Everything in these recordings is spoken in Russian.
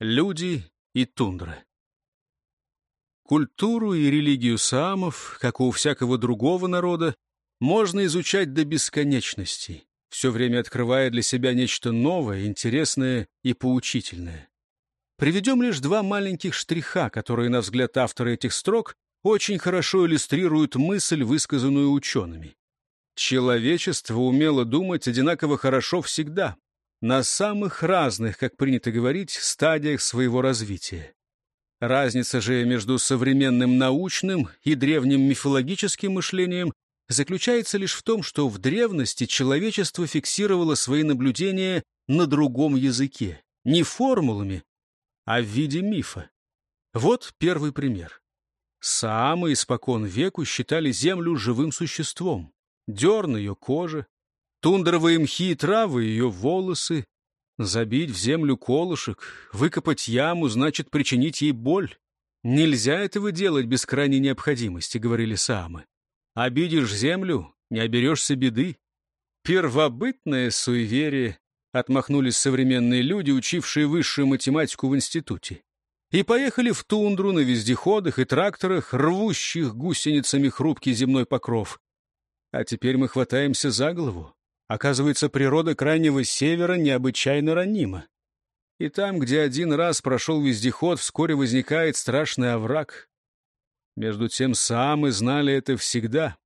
Люди и тундра. Культуру и религию саамов, как и у всякого другого народа, можно изучать до бесконечности, все время открывая для себя нечто новое, интересное и поучительное. Приведем лишь два маленьких штриха, которые, на взгляд автора этих строк, очень хорошо иллюстрируют мысль, высказанную учеными. Человечество умело думать одинаково хорошо всегда, на самых разных, как принято говорить, стадиях своего развития. Разница же между современным научным и древним мифологическим мышлением заключается лишь в том, что в древности человечество фиксировало свои наблюдения на другом языке, не формулами, а в виде мифа. Вот первый пример. Саамы испокон веку считали Землю живым существом. Дерн ее кожа, тундровые мхи и травы ее волосы. Забить в землю колышек, выкопать яму, значит причинить ей боль. Нельзя этого делать без крайней необходимости, говорили Саамы. Обидишь землю, не оберешься беды. Первобытное суеверие, отмахнулись современные люди, учившие высшую математику в институте. И поехали в тундру на вездеходах и тракторах, рвущих гусеницами хрупкий земной покров. А теперь мы хватаемся за голову. Оказывается, природа Крайнего Севера необычайно ранима. И там, где один раз прошел вездеход, вскоре возникает страшный овраг. Между тем, самы знали это всегда.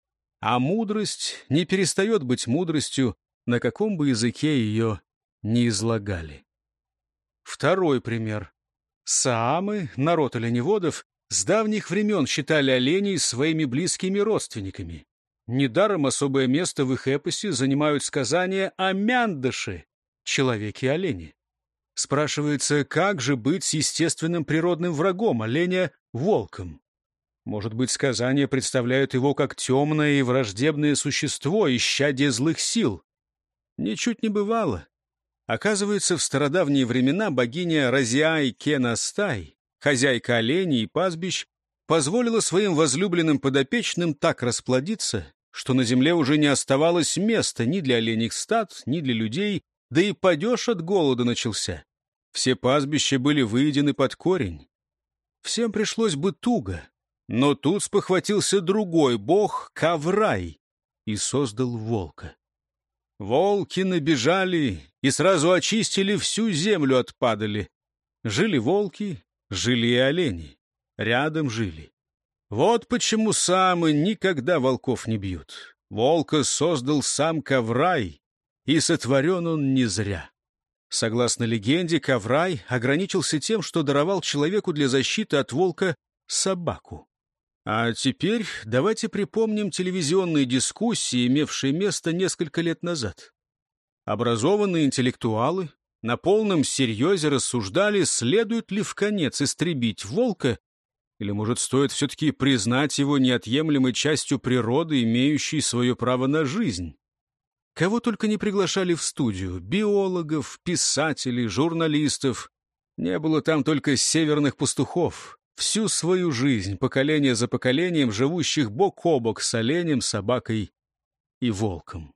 А мудрость не перестает быть мудростью, на каком бы языке ее не излагали. Второй пример. Саамы, народ оленеводов, с давних времен считали оленей своими близкими родственниками. Недаром особое место в их эпосе занимают сказания о мяндаше, человеке-олени. Спрашивается, как же быть с естественным природным врагом оленя — волком? Может быть, сказания представляют его как темное и враждебное существо, исчадие злых сил? Ничуть не бывало. Оказывается, в стародавние времена богиня Разиай Кенастай, хозяйка оленей и пастбищ, позволила своим возлюбленным подопечным так расплодиться, что на земле уже не оставалось места ни для оленьих стад, ни для людей, да и падеж от голода начался. Все пастбища были выедены под корень. Всем пришлось бы туго, но тут спохватился другой бог Каврай и создал волка. Волки набежали и сразу очистили всю землю от падали. Жили волки, жили и олени. Рядом жили. Вот почему самы никогда волков не бьют. Волка создал сам Каврай, и сотворен он не зря. Согласно легенде, Каврай ограничился тем, что даровал человеку для защиты от волка собаку. А теперь давайте припомним телевизионные дискуссии, имевшие место несколько лет назад. Образованные интеллектуалы на полном серьезе рассуждали, следует ли в конец истребить волка, или, может, стоит все-таки признать его неотъемлемой частью природы, имеющей свое право на жизнь. Кого только не приглашали в студию — биологов, писателей, журналистов. Не было там только северных пастухов всю свою жизнь, поколение за поколением, живущих бок о бок с оленем, собакой и волком.